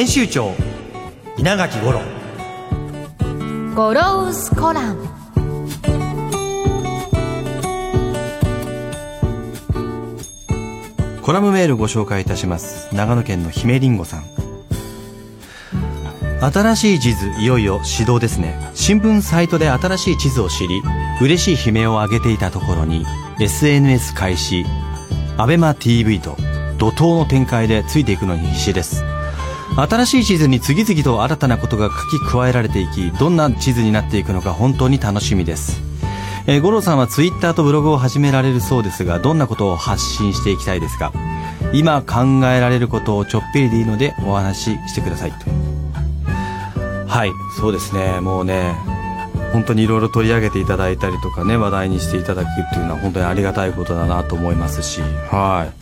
編集長稲垣五郎。ゴロウスコラム。コラムメールご紹介いたします。長野県の姫りんごさん。新しい地図いよいよ始動ですね。新聞サイトで新しい地図を知り嬉しい悲鳴を上げていたところに SNS 開始。ABEMATV と怒涛の展開でついていくのに必死です新しい地図に次々と新たなことが書き加えられていきどんな地図になっていくのか本当に楽しみです。えー、五郎さんはツイッターとブログを始められるそうですがどんなことを発信していきたいですか？今考えられることをちょっぴりでいいのでお話ししてください。はいそうですね。もうね本当にいろいろ取り上げていただいたりとかね話題にしていただくっていうのは本当にありがたいことだなと思いますし。はい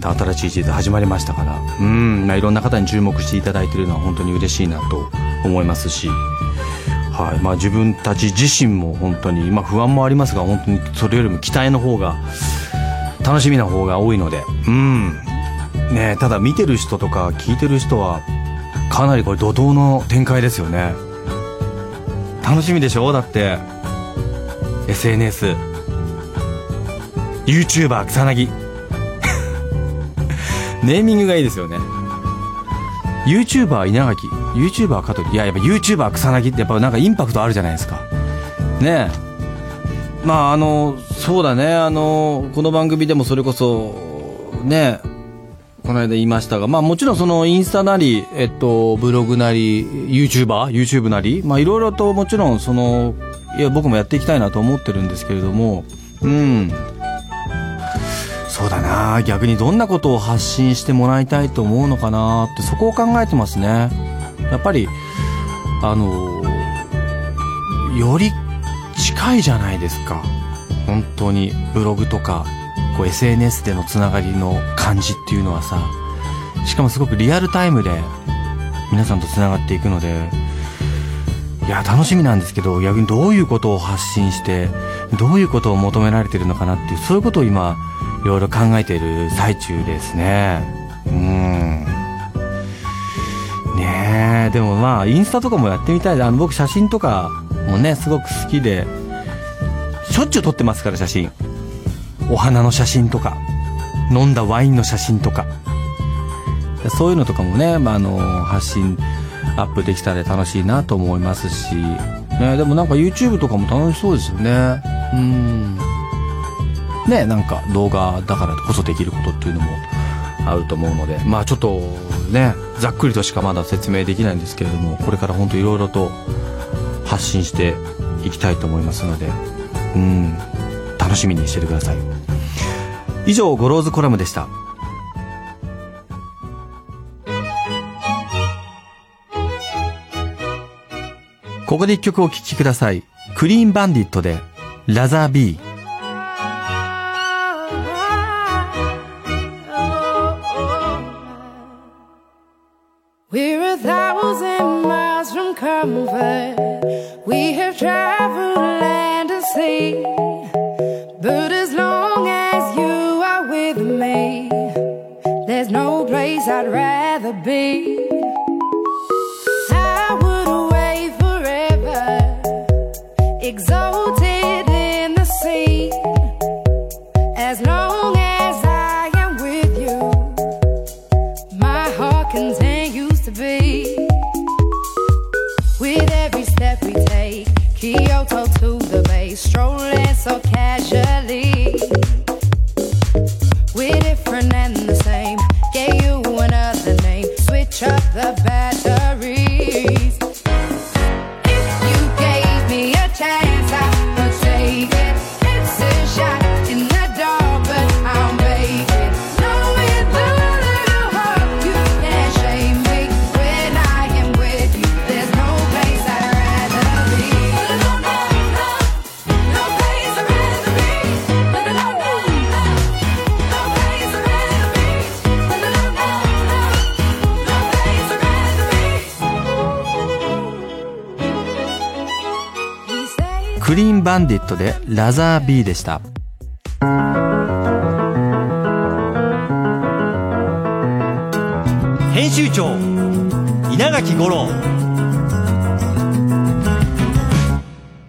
新しい地図始まりましたから。うん、まあ、いろんな方に注目していただいているのは本当に嬉しいなと思いますし、はい。まあ、自分たち自身も本当に、まあ、不安もありますが本当にそれよりも期待の方が楽しみな方が多いので。うん。ねただ見てる人とか聞いてる人はかなりこれ怒涛の展開ですよね。楽しみでしょ？だって。SNS YouTuber 草薙ネーミングがいいですよね。YouTuber 稲垣。YouTuber 香取。いややっぱ YouTuber 草薙ってやっぱなんかインパクトあるじゃないですか。ねえ。まああのそうだね。あのこの番組でもそれこそねこの間言いましたが、まあもちろんそのインスタなり、えっと、ブログなり、YouTuber、YouTube なり、まあいろいろともちろんその、いや僕もやっていきたいなと思ってるんですけれども、うん。そうだな逆にどんなことを発信してもらいたいと思うのかなってそこを考えてますね。やっぱりあのより近いじゃないですか。本当にブログとかこう SNS でのつながりの感じっていうのはさ。しかもすごくリアルタイムで皆さんとつながっていくので。いや楽しみなんですけど逆にどういうことを発信してどういうことを求められてるのかなっていうそういうことを今いろいろ考えている最中ですね。うん。ねえでもまあインスタとかもやってみたい。あの僕写真とかもねすごく好きで。しょっちゅう撮ってますから写真。お花の写真とか。飲んだワインの写真とか。そういうのとかもね、まあ、あの発信アップできたら楽しいなと思いますし、ね、でもなんか YouTube とかも楽しそうですよね。うん。ね、なんか動画だからこそできることっていうのもあると思うので、まあちょっとね、ざっくりとしかまだ説明できないんですけれども、これから本当いろいろと発信していきたいと思いますので、うん、楽しみにしててください。以上、ゴローズコラムでした。ここで一曲お聴きください。 Clean Bandit で、 Rather Be。Exalted クリーンバンディットでラザービーでした編集長稲垣吾郎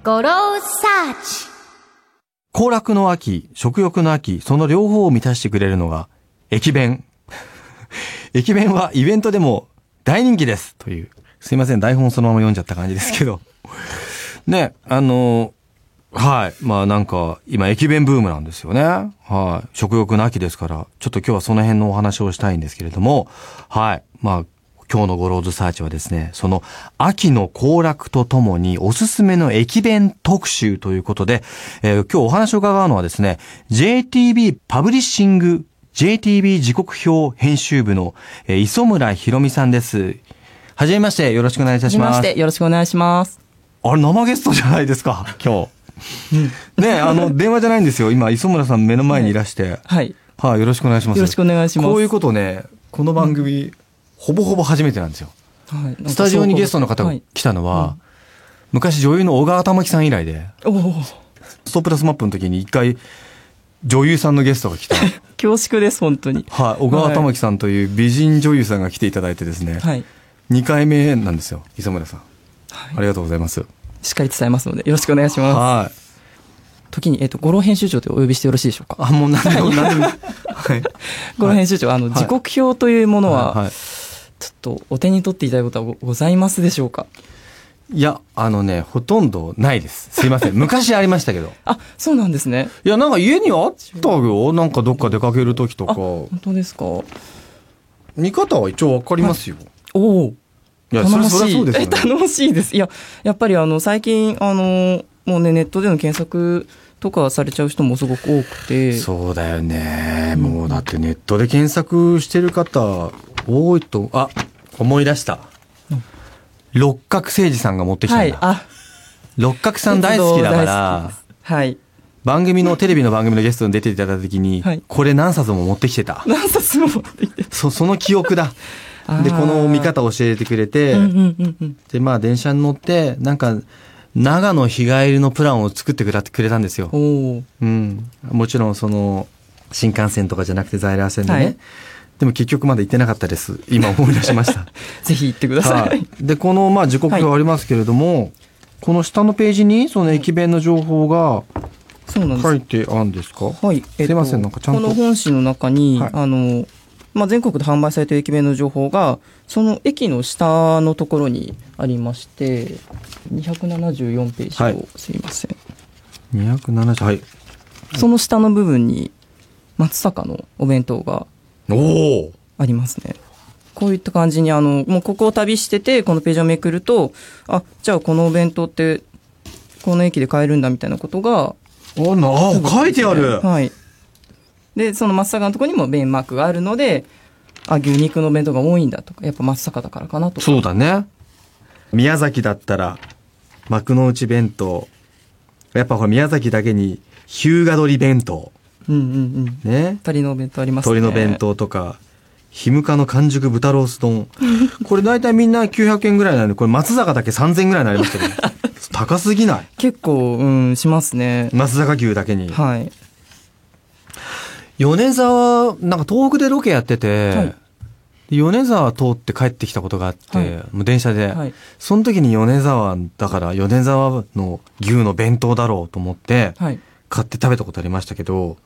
ゴローサーチ行楽の秋、食欲の秋、その両方を満たしてくれるのが、駅弁。駅弁はイベントでも大人気です。という。すいません、台本そのまま読んじゃった感じですけど。ね、あの、はい。まあなんか、今駅弁ブームなんですよね。はい。食欲の秋ですから、ちょっと今日はその辺のお話をしたいんですけれども、はい。まあ、今日のゴローズサーチはですね、その秋の行楽とともにおすすめの駅弁特集ということで、えー今日お話を伺うのはですね、JTB パブリッシング JTB 時刻表編集部の、えー磯村博美さんです。はじめまして、よろしくお願いいたします。はじめまして、よろしくお願いします。あれ、生ゲストじゃないですか、今日。ねあの、電話じゃないんですよ。今、磯村さん目の前にいらして。はい。はい、よろしくお願いします。よろしくお願いしますこういうことね、この番組、ほぼほぼ初めてなんですよ。はい。スタジオにゲストの方がはい。来たのは、昔女優の小川玉樹さん以来で、ストップラスマップの時に一回、女優さんのゲストが来た。恐縮です、本当に。はい、小川玉樹さんという美人女優さんが来ていただいてですね、はい。2回目なんですよ、磯村さん。はいありがとうございます。しっかり伝えますので、よろしくお願いします。はい。時に、えっと、五郎編集長とお呼びしてよろしいでしょうか？あ、もう何でも何でも。はい。五郎編集長、あの、はい時刻表というものは、はい。ちょっとお手に取っていただくことはごございますでしょうか？いや、あのね、ほとんどないです。すいません。昔ありましたけど。あ、そうなんですね。いや、なんか家にあったよ。なんかどっか出かける時とあ、か。本当ですか？お見方は一応わかりますよ。お。いや、それ、頼もしい。ね。頼もしいです。いや、やっぱりあの、最近、あの、もうね、ネットでの検索とかされちゃう人もすごく多くて。そうだよね。もうだってネットで検索してる方多いと、あ、思い出した。六角誠治さんが持ってきたんだ。はい。あ、六角さん大好きだからはい。番組の、テレビの番組のゲストに出ていただいた時に、はいこれ何冊も持ってきてた。何冊も持ってきて。そ、その記憶だ。で、この見方を教えてくれて、うんうんうんうん。で、まあ電車に乗って、なんか、長野日帰りのプランを作ってくれたんですよ。うん。もちろんその、新幹線とかじゃなくて在来線でね。はいでも結局まだ行ってなかったです。今思い出しました。ぜひ行ってください。はい。で、この、まあ時刻表ありますけれども、この下のページに、その駅弁の情報が。書いてあるんですか？はい。すいませんなんかちゃんとこの本誌の中に、はいあの、まあ、全国で販売されている駅弁の情報が、その駅の下のところにありまして、274ページを、はいすいません。270、はい。その下の部分に、松阪のお弁当がありますね。こういった感じに、あの、もうここを旅してて、このページをめくると、あ、じゃあこのお弁当って、この駅で買えるんだみたいなことが、あ、なあ、書いてある。はい。で、その松阪のところにも弁マークがあるので、あ、牛肉のお弁当が多いんだとか、やっぱ松阪だからかなとか。そうだね。宮崎だったら、幕の内弁当。やっぱこれ宮崎だけに、日向鶏弁当。うんうんうん。ね。鶏のお弁当ありますね。鶏の弁。当とか、ひむかの完熟豚ロース丼。これ大体みんな900円ぐらいなんで、これ松坂だけ3000円ぐらいになりますけど、高すぎない？結構、うん、しますね。松坂牛だけに。はい。米沢、なんか東北でロケやってて、はい米沢通って帰ってきたことがあって、はいもう電車で、はい。その時に米沢だから米沢の牛の弁当だろうと思って、はい。買って食べたことありましたけど、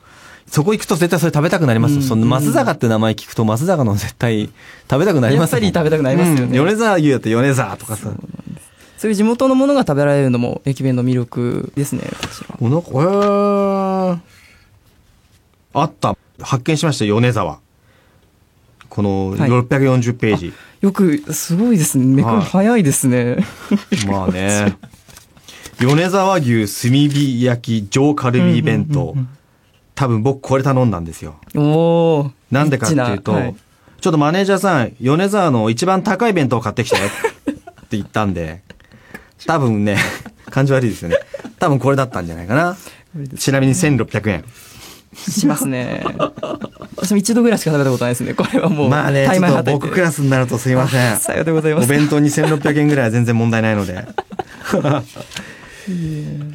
そこ行くと絶対それ食べたくなりますよ。うんその松坂って名前聞くと松坂の絶対食べたくなりますやっぱり食べたくなりますよねうん米沢牛だって米沢とかさ。そういう地元のものが食べられるのも駅弁の魅力ですね、こちら。おなんか、えー、あった。発見しました、米沢。このはい640ページ。よく、すごいですね。めくるはい早いですね。まあね。米沢牛炭火焼き上カルビ弁当。多分僕これ頼んだんですよ。おお。なんでかっていうと、はいちょっとマネージャーさん、米沢の一番高い弁当買ってきたよって言ったんで、多分ね、感じ悪いですよね。多分これだったんじゃないかな。ちなみに1600円。しますね。私も一度ぐらいしか食べたことないですね。これはもう、まあね、ちょっと僕クラスになるとすいません。さようでございます。お弁当に1600円ぐらいは全然問題ないので。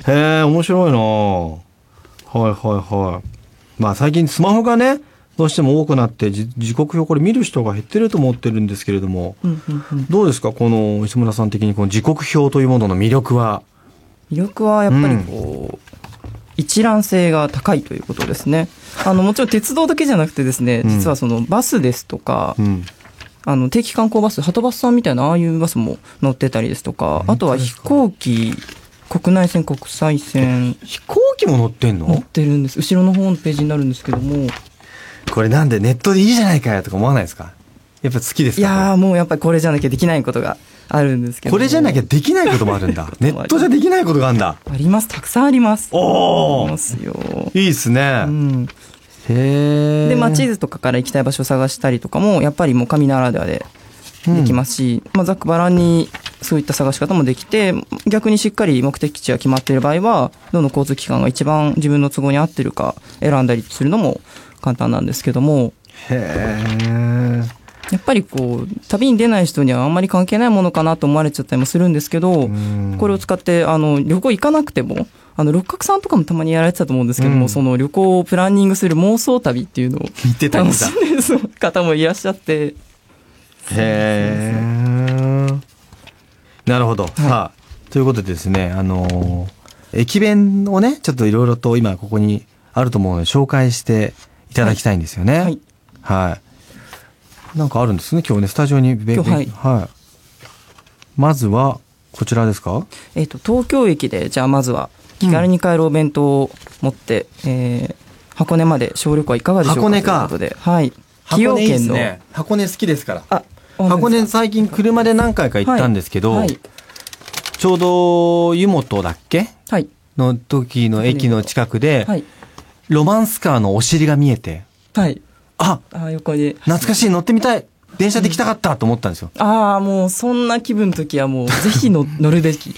へえ、面白いなはいはいはい。まあ最近スマホがね、どうしても多くなって、じ時刻表これ見る人が減ってると思ってるんですけれども、うんうんうんどうですか？この磯村さん的にこの時刻表というものの魅力は。魅力はやっぱりこう、一覧性が高いということですね。あの、もちろん鉄道だけじゃなくてですね、うん。実はそのバスですとか、うん。あの、定期観光バス、はとバスさんみたいなああいうバスも乗ってたりですとか、あとは飛行機、国内線、国際線、飛行機も乗ってん乗っのてるんです。後ろの方のページになるんですけども、これなんでネットでいいじゃないかよとか思わないですか？やっぱ好きですか？いやーもうやっぱりこれじゃなきゃできないことがあるんですけどもこれじゃなきゃできないこともあるんだ。ネットじゃできないことがあるんだ。あります。たくさんあります。おーありますよ。いいっすね。うん。へえ。で、まあ、地図とかから行きたい場所を探したりとかも、やっぱりもう紙ならではでできますし、まあ、ざっくばらんにそういった探し方もできて、逆にしっかり目的地が決まっている場合は、どの交通機関が一番自分の都合に合ってるか選んだりするのも簡単なんですけども、へえ。やっぱりこう、旅に出ない人にはあんまり関係ないものかなと思われちゃったりもするんですけど、うんこれを使って、あの、旅行行かなくても、あの、六角さんとかもたまにやられてたと思うんですけども、うんその旅行をプランニングする妄想旅っていうのを見てたんだ楽し。んでる方もいらっしゃって、へえ。なるほど。さあ、ということでですね、あのー駅弁をね、ちょっといろいろと今ここにあると思うので紹介していただきたいんですよね。はい。はい。なんかあるんですね、今日ね、スタジオにべ。今日はいはい。まずは、こちらですか？えっ、と、東京駅で、じゃあまずは、気軽に買えるお弁当を持って、えー箱根まで小旅行はいかがでしょうか？箱根かということで、はい。崎陽箱根いいで軒の。箱根好きですから。あ、箱根最近車で何回か行ったんですけど、はい。ちょうど湯本だっけ？はい。の時の駅の近くで、はい。ロマンスカーのお尻が見えて、はい。あ、あ、横に。懐かしい乗ってみたい電車で行きたかったと思ったんですよ。ああ、もう、そんな気分の時はもう、ぜひの乗るべき。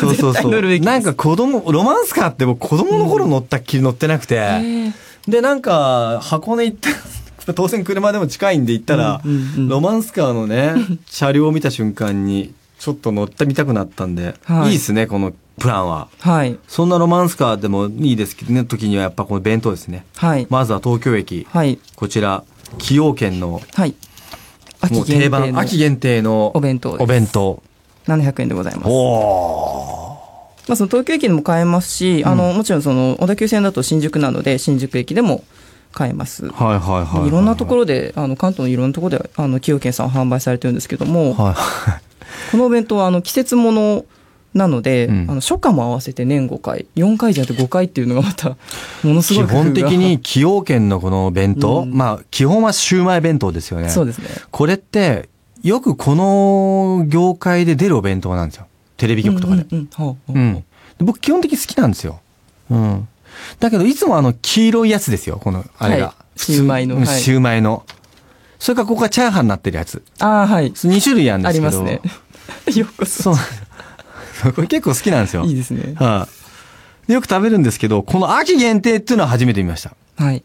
そうそうそう。なんか子供、ロマンスカーって僕子供の頃乗ったっきり乗ってなくて、えーで、なんか箱根行った、当然車でも近いんで行ったら、うんうんうんロマンスカーのね、車両を見た瞬間に、ちょっと乗ってみたくなったんで、はいいいですね、このプランは。はい。そんなロマンスカーでもいいですけどね、時にはやっぱこの弁当ですね。はい。まずは東京駅、はい。こちら、崎陽軒の、はい。もう定番、秋限定のお弁当ですお弁当。700円でございます。おまあ、その東京駅でも買えますし、あの、もちろんその、小田急線だと新宿なので、新宿駅でも買えます。ーはいはいはいはい。いろんなところで、あの、関東のいろんなところで、あの、崎陽軒さん販売されてるんですけども、はい。このお弁当は、あの、季節ものなので、うんあの、初夏も合わせて年5回、4回じゃなくて5回っていうのがまた、ものす基ごい工夫が本的に、崎陽軒のこの弁当、うんまあ、基本はシウマイ弁当ですよね。そうですね。これって、よくこの業界で出るお弁当なんですよ。テレビ局とかで。うん僕基本的に好きなんですよ。うん。だけど、いつもあの、黄色いやつですよ、この、あれが。はいシウマイのシウマイの。それからここがチャーハンになってるやつ。ああ、はい。2種類あるんであすけど。りますね。ようこそ。そう。これ結構好きなんですよ。いいですね。はい、でよく食べるんですけど、この秋限定っていうのは初めて見ました。はい。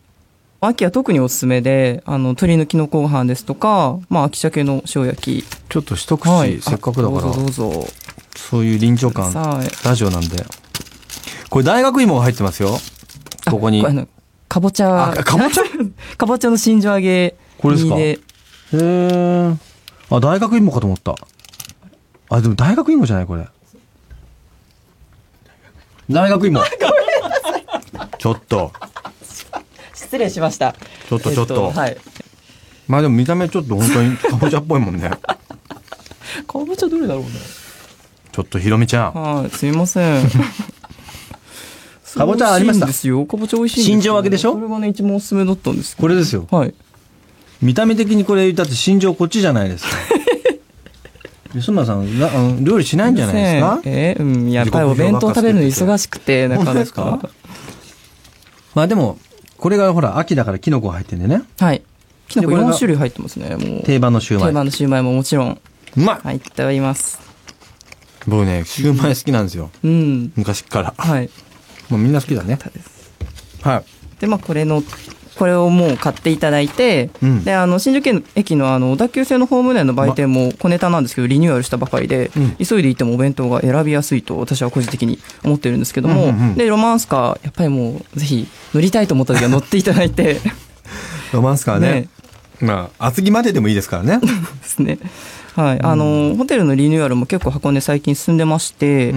秋は特におすすめで、あの、鶏のキノコご飯ですとか、まあ、秋鮭の塩焼き。ちょっと一口、はい。せっかくだからあどうぞどうぞ。そういう臨場感、ラジオなんで。これ大学芋が入ってますよ。ここに。ああのかぼちゃ。あかぼちゃ？かぼちゃの新庄揚げこれですか？煮へえ。あ、大学芋かと思った。あ、でも大学芋じゃないこれ。大学芋。ちょっと。失礼しました。ちょっとちょっと。えはい。まあでも見た目ちょっと本当にかぼちゃっぽいもんね。かぼちゃどれだろうね。ちょっとひろみちゃん。はい、すいません。かぼちゃありました？ですよ。かぼちゃ美味しい新庄揚げでしょ？これがね、一番おすすめだったんですこれですよ。はい。見た目的にこれ、だって心情こっちじゃないですか。吉村さん、なあの料理しないんじゃないですか？えーうん、やっぱりお弁当食べるの忙しくて、なかなかか。まあでも、これがほら、秋だからキノコが入ってんでね。はい。きのこでこれが4種類入ってますね、もう。定番のシューマイ。定番のシューマイももちろんうまい入っております。僕ね、シューマイ好きなんですよ。うん。昔から。はい。もうみんな好きだね。はい。で、まあ、これの、これをもう買っていただいて、うん。であの新宿駅のあの小田急線のホーム内の売店も小ネタなんですけどリニューアルしたばかりで、うん。急いで行ってもお弁当が選びやすいと私は個人的に思ってるんですけども、うんうんうん。でロマンスカーやっぱりもうぜひ乗りたいと思った時は乗っていただいて。ロマンスカーね。ね。まあ厚木まででもいいですからね。ですね。はい、あのホテルのリニューアルも結構箱根最近進んでまして、う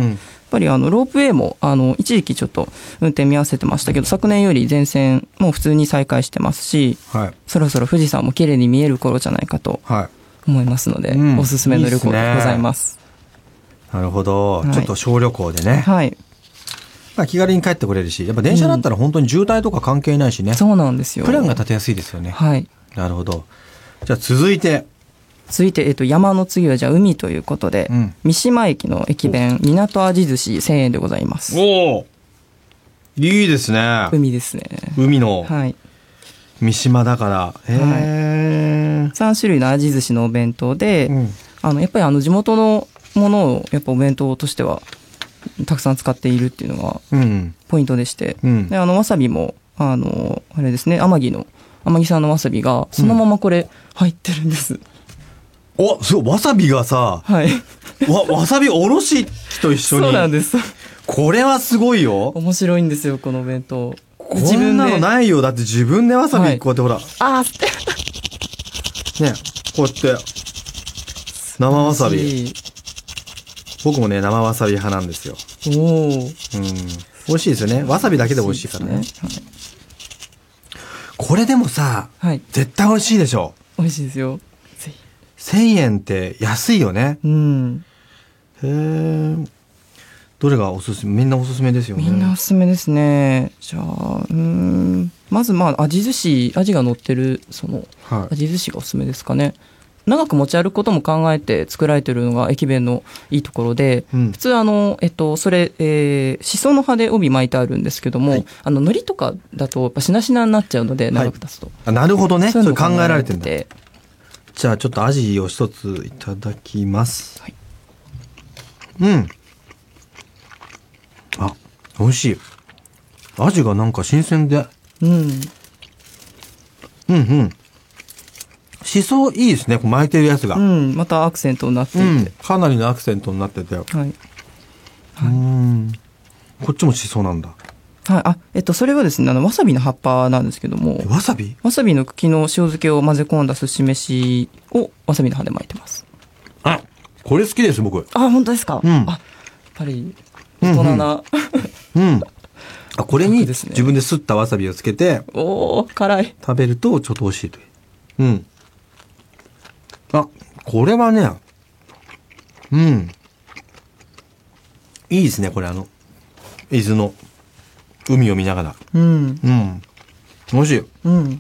ぱりあのロープウェイもあの一時期ちょっと運転見合わせてましたけど昨年より全線もう普通に再開してますしはい。そろそろ富士山も綺麗に見える頃じゃないかとはい。思いますので、うん。おすすめの旅行でございます。なるほど、はい。ちょっと小旅行でね、はい、まあ、気軽に帰ってこれるしやっぱ電車だったら本当に渋滞とか関係ないしね、そうなんですよ。プランが立てやすいですよね、はい。なるほど。じゃあ続いて続いて、えっと、山の次はじゃあ海ということで、うん。三島駅の駅弁、港味寿司1000円でございます。おおいいですね。海ですね。海のはい。三島だから。へえ、3種類の味寿司のお弁当で、うん。あのやっぱりあの地元のものをやっぱお弁当としてはたくさん使っているっていうのがうん。ポイントでして、うん。であのわさびもあのあれですね天城の天城さんのわさびがそのままこれ入ってるんです、おすごいわさびがさはい。わわさびおろしと一緒に。そうなんです。これはすごいよ。面白いんですよこのお弁当。こんなのないよ。だって自分でわさはい。びこうやってほら、あー捨て。ねこうやって。生わさび。僕もね生わさび派なんですよ。おおうん。美味しいですよね。わさびだけで美味しいからね。これでもさはい。絶対美味しいでしょ。美味しいですよ1000円って安いよね。うん。へえどれがおすすめ？みんなおすすめですよね。みんなおすすめですね。じゃあうーん。まずまあ味寿司味が乗ってるそのはい。味寿司がおすすめですかね。長く持ち歩くことも考えて作られてるのが駅弁のいいところで、うん。普通あの、えっと、それ、えー、しその葉で帯巻いてあるんですけども、はい。あの、海苔とかだと、やっぱしなしなになっちゃうので、長く経つと。あなるほどね。そそういうのれ考えられててじゃあちょっとアジを一ついただきます。はいうん。あ、美味しい。アジがなんか新鮮で。うん。うんうん。しそいいですね、巻いてるやつが。ううん。ん。またアクセントになっていて。かなりのアクセントになってて。うはい。ん。こっちもしそなんだ。はい。あ、えっと、それはですね、あの、わさびの葉っぱなんですけどもえ、わさび？わさびの茎の塩漬けを混ぜ込んだ寿司飯をわさびの葉で巻いてます。あ、これ好きです、僕。あ、本当ですか、うんあ、やっぱり、大人な。うん。あ、これに楽ですね自分ですったわさびをつけておー、辛い。食べるとちょっと美味しいという。うん。あ、これはね、うん。いいですね、これあの、伊豆の海を見ながら。うん。うん。美味しい。うん。やっ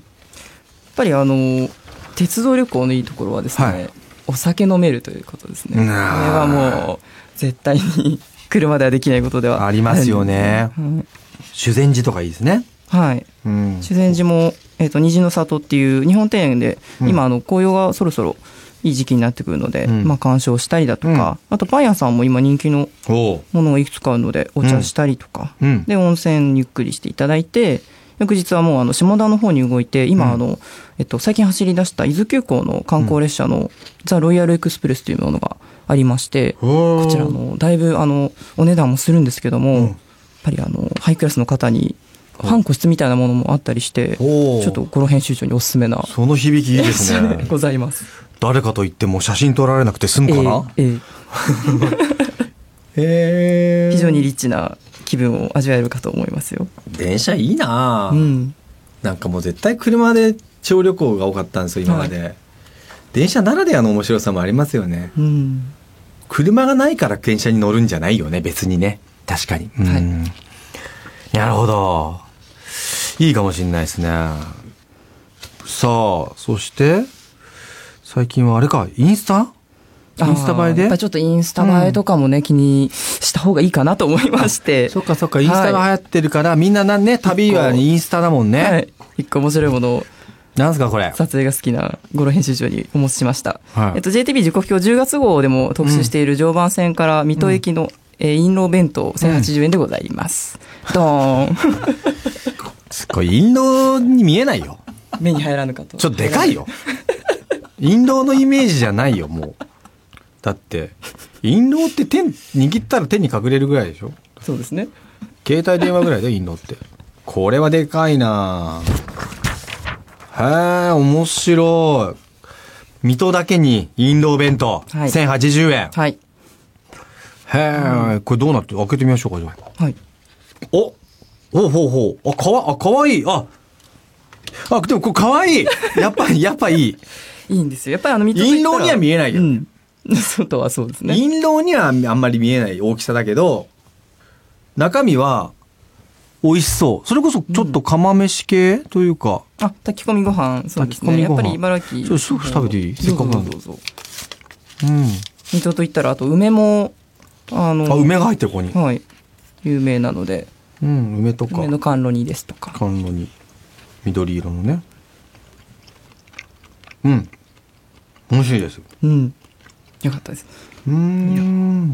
ぱりあの、鉄道旅行のいいところはですね、はいお酒飲めるということですね。これはもう、絶対に車ではできないことではありますよねはい修善寺とかいいですね。はい。うん。修善寺も、えっ、と、虹の里っていう日本庭園で、うん今、あの、紅葉がそろそろいい時期になってくるので、うん。まあ、鑑賞したりだとか、あと、パン屋さんも今人気の。ものがいくつかあるので、お茶したりとか、うん。で、温泉ゆっくりしていただいて、翌日はもうあの下田の方に動いて、今、うん。あの、えっと、最近走り出した伊豆急行の観光列車のザ・ロイヤルエクスプレスというものがありまして、ここちら、の、だいぶあの、お値段もするんですけども、うん。やっぱりあの、ハイクラスの方に、半個室みたいなものもあったりして、ちょっとこの編集長におすすめな、その響きいいですね。ございます。誰かと言っても写真撮られなくて済むかな？えええ へえ非常にリッチな気分を味わえるかと思いますよ。電車いいな。ぁうん。なんかもう絶対車で小旅行が多かったんですよ今まで、電車ならではの面白さもありますよね。うん。車がないから電車に乗るんじゃないよね別にね。確かに、はい。うん。なるほど。いいかもしれないですね。さあそして？最近はあれかインスタ？インスタ映えで？やっぱちょっとインスタ映えとかもね、気にした方がいいかなと思いまして。そっかそっかインスタが流行ってるから、みんななんね旅はインスタだもんね、はい。一個面白いものをなんすかこれ？撮影が好きな五郎編集長にお持ちしました。はいえっと、JTB 時刻表10月号でも特集している常磐線から水戸行きの、えー、印籠弁当1080円でございます。ドーン。すっごい、インドに見えないよ。目に入らぬかと。ちょっとでかいよ。インドのイメージじゃないよ、もう。だって、インドって手、握ったら手に隠れるぐらいでしょ？そうですね。携帯電話ぐらいだよ、インドって。これはでかいなへえ、面白い。水戸だけにインド弁当。はい1080円。はい。へえ、これどうなって開けてみましょうか、じゃあ。はい。おほうほうほう。あ、かわ、あ、かわいい。あ、あ、でもこれかわいい。やっぱり、やっぱいい。いいんですよ。やっぱりあの、水戸といったらインドには見えないようん。外はそうですね。インドにはあんまり見えない大きさだけど、中身は美味しそう。それこそちょっと釜飯系というか、あ、炊き込みご飯、そうですね。炊き込みご飯やっぱり茨城。ちょっと食べていい？せっかくなんでどうぞどうん。水戸といったら、あと梅も、あの、あ、梅が入ってるここに。はい。有名なので、うん、梅とか、梅の甘露煮ですとか。甘露に、緑色のね。うん。美味しいです。うん。よかったです。うーん。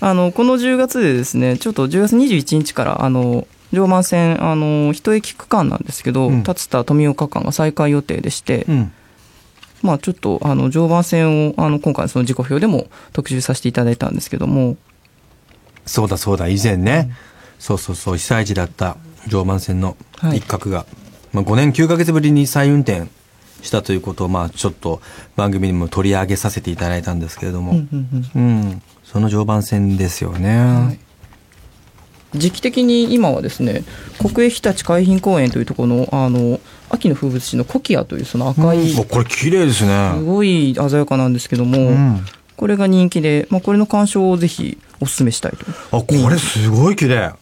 あの、この10月でですね、ちょっと10月21日から、あの、常磐線、あの、一駅区間なんですけど、うん立田富岡間が再開予定でして、うん。まあちょっと、あの、常磐線を、あの、今回のその時刻表でも特集させていただいたんですけども、そうだそうだ、以前ね。そうそうそう、被災地だった常磐線のはい一角が、まあ5年9ヶ月ぶりに再運転したということを、まあちょっと番組にも取り上げさせていただいたんですけれども、うんうんうんうん、その常磐線ですよね。はい時期的に今はですね国営ひたち海浜公園というところのあの秋の風物詩のコキアというその赤い、うんおこれ綺麗ですね。すごい鮮やかなんですけども、うんこれが人気で、まあ、これの鑑賞をぜひお勧めしたいとあ、これすごい綺麗。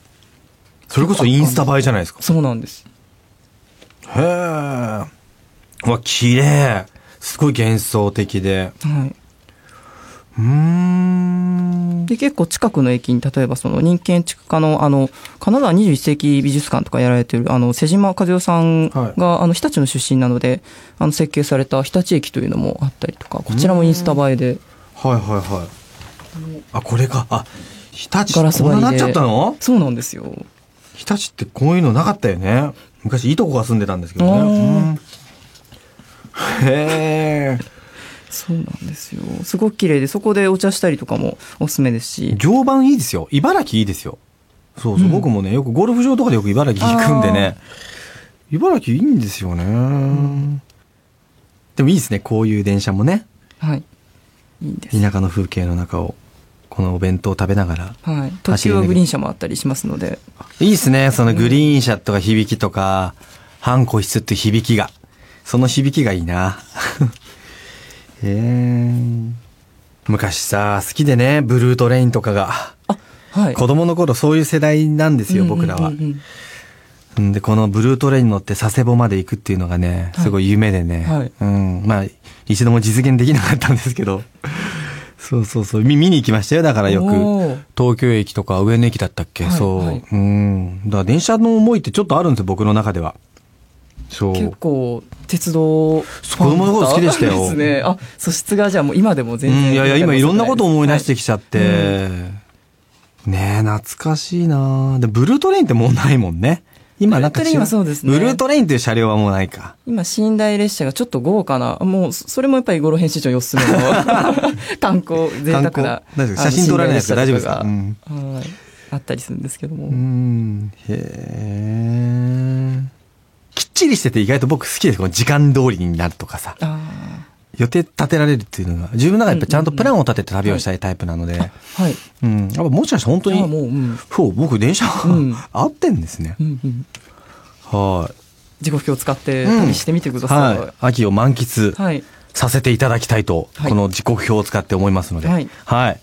それこそインスタ映えじゃないですか。そうなんですへえ。うわ、綺麗。すごい幻想的で。はい、うーん。で結構近くの駅に例えばその人気建築家のあの金沢21世紀美術館とかやられてるあの瀬島和代さんが、はいあの日立の出身なのであの設計された日立駅というのもあったりとかこちらもインスタ映えではいはいはい。あ、これか。あ、日立、ガラスな張りでなっちゃったの？そうなんですよ日立ってこういうのなかったよね。昔いいとこが住んでたんですけどね。へえ。そうなんですよすごく綺麗でそこでお茶したりとかもおすすめですし常磐いいですよ。茨城いいですよ。そうそう、うん僕もね、よくゴルフ場とかでよく茨城行くんでね。茨城いいんですよね。でもいいですね、こういう電車もね。はいいいんです田舎の風景の中を、このお弁当を食べながら。はい途中はグリーン車もあったりしますのでいいですね、そのグリーン車とか響きとか、半個室って響きが。その響きがいいな。へえ。昔さ、好きでね、ブルートレインとかが。はい子供の頃そういう世代なんですよ、僕らはうんで、このブルートレインに乗って佐世保まで行くっていうのがね、はいすごい夢でね。はいうん。まあ、一度も実現できなかったんですけど。そうそうそう。見見に行きましたよ、だからよく。東京駅とか上野駅だったっけ、はいそう。はいうん。だから電車の思いってちょっとあるんですよ、僕の中では。そう。結構鉄道子供の頃好きでしたよ。ですね。あ素質がじゃあもう今でもうん、全然、いやいや、今いろんなこと思い出してききちゃって。ねえ、懐かしいな。で、ブルートレインってもうないもんね。今なんか違ブルートレインはそうですね。ブルートレインっていう車両はもうないか。今寝台列車がちょっと豪華なもうそそれもやっぱり五郎編集長におすすめの。観光贅沢な写真撮られないですか？大丈夫ですか？寝台列車とか？がはいあったりするんですけども、うん。へえ。りしてて意外と僕好きです。この時間通りになるとかさ。あ予定立てられるっていうのが、自分の中でやっぱちゃんとプランを立てて旅をしたいタイプなので。あはいうん。やっぱもしかしたら本当に、あもううんそう、僕電車、うん 合ってんですね。うんうんはい。時刻表を使ってうん旅してみてください、はい。秋を満喫はいさせていただきたいと、はいこの時刻表を使って思いますので。はいはい。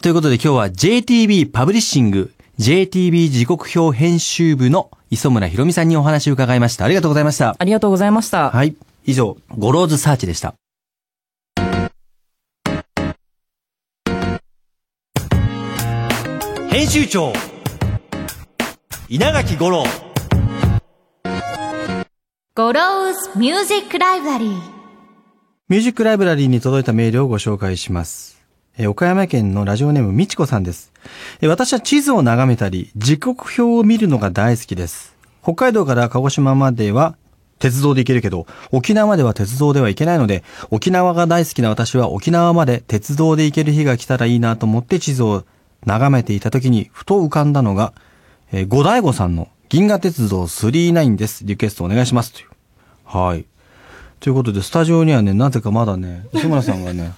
ということで今日は JTB パブリッシング、JTB 時刻表編集部の磯村博美さんにお話を伺いました。ありがとうございました。ありがとうございました、はい。以上、ゴローズサーチでした。編集長稲垣五郎ゴローズミュージックライブラリーミュージックライブラリーに届いたメールをご紹介します。え岡山県のラジオネームみちこさんです。え私は地図を眺めたり、時刻表を見るのが大好きです。北海道から鹿児島までは鉄道で行けるけど、沖縄までは鉄道では行けないので、沖縄が大好きな私は沖縄まで鉄道で行ける日が来たらいいなと思って地図を眺めていた時に、ふと浮かんだのが、えー、五大悟さんの銀河鉄道39です。リクエストお願いします。という。はい。ということで、スタジオにはね、なぜかまだね、吉村さんがね、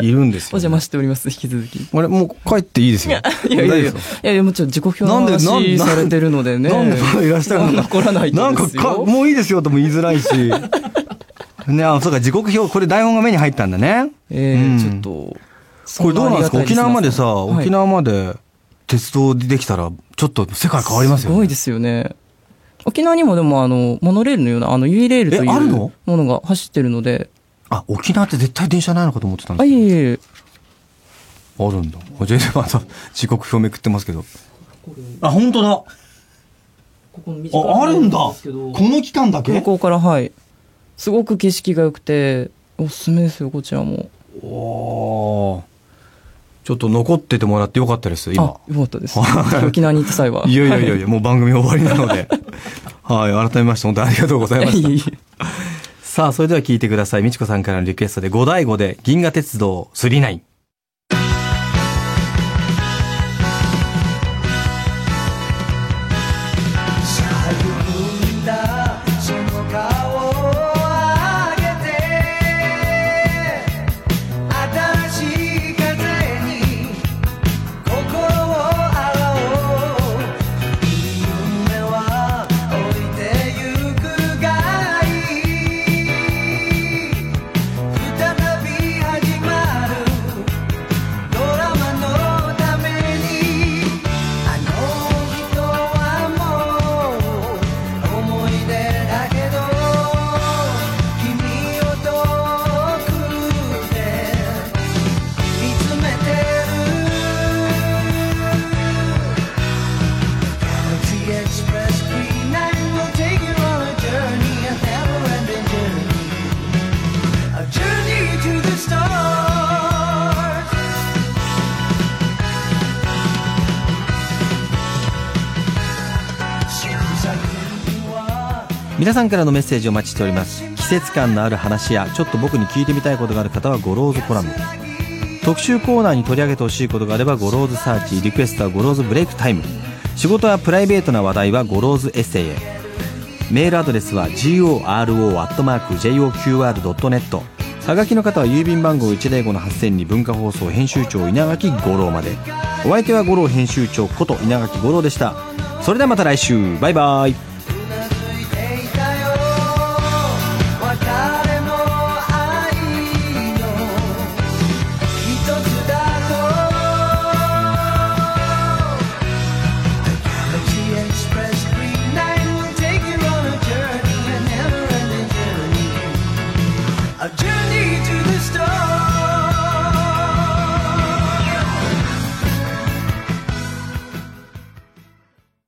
いるんですよ、お邪魔しております、引き続き。あれ、もう帰っていいですよ。いやいやいや、いやいや、もちろん時刻表のなんでなん話されてるのでね。なんでまだいらっしゃるの残らないとなんか。か、もういいですよとも言いづらいし。ね、あ、そうか、時刻表、これ台本が目に入ったんだね。えうんー、ちょっと。これどうなんですか？沖縄までさ、沖縄縄まで鉄道でできたら、ちょっと世界変わりますよね。すごいですよね。沖縄にもでもあの、モノレールのような、あの、ユイレールというものが走ってるので、あ、沖縄って絶対電車ないのかと思ってたんあ、ですいえいえ、あるんだ。全然 また時刻表めくってますけど。あ、本当だ。あ、あるんだ。この期間だ空港から、はい。すごく景色が良くて、おすすめですよ、こちらも。おーちょっと残っててもらってよかったです、今。あ、よかったです。沖縄に行った際は。いやいやいやいや、もう番組終わりなので。はい、改めまして本当にありがとうございましえた。さあ、それでは聞いてください。みちこさんからのリクエストで、五大五で銀河鉄道39。皆さんからのメッセージをお待ちしております。季節感のある話や、ちょっと僕に聞いてみたいことがある方は、ゴローズコラム。特集コーナーに取り上げてほしいことがあれば、ゴローズサーチ、リクエストはゴローズブレイクタイム。仕事やプライベートな話題は、ゴローズエッセイへ。メールアドレスは goro.joqr.net はがきの方は郵便番号105-8000に文化放送編集長稲垣五郎までお相手は五郎編集長こと稲垣五郎でしたそれではまた来週バイバイ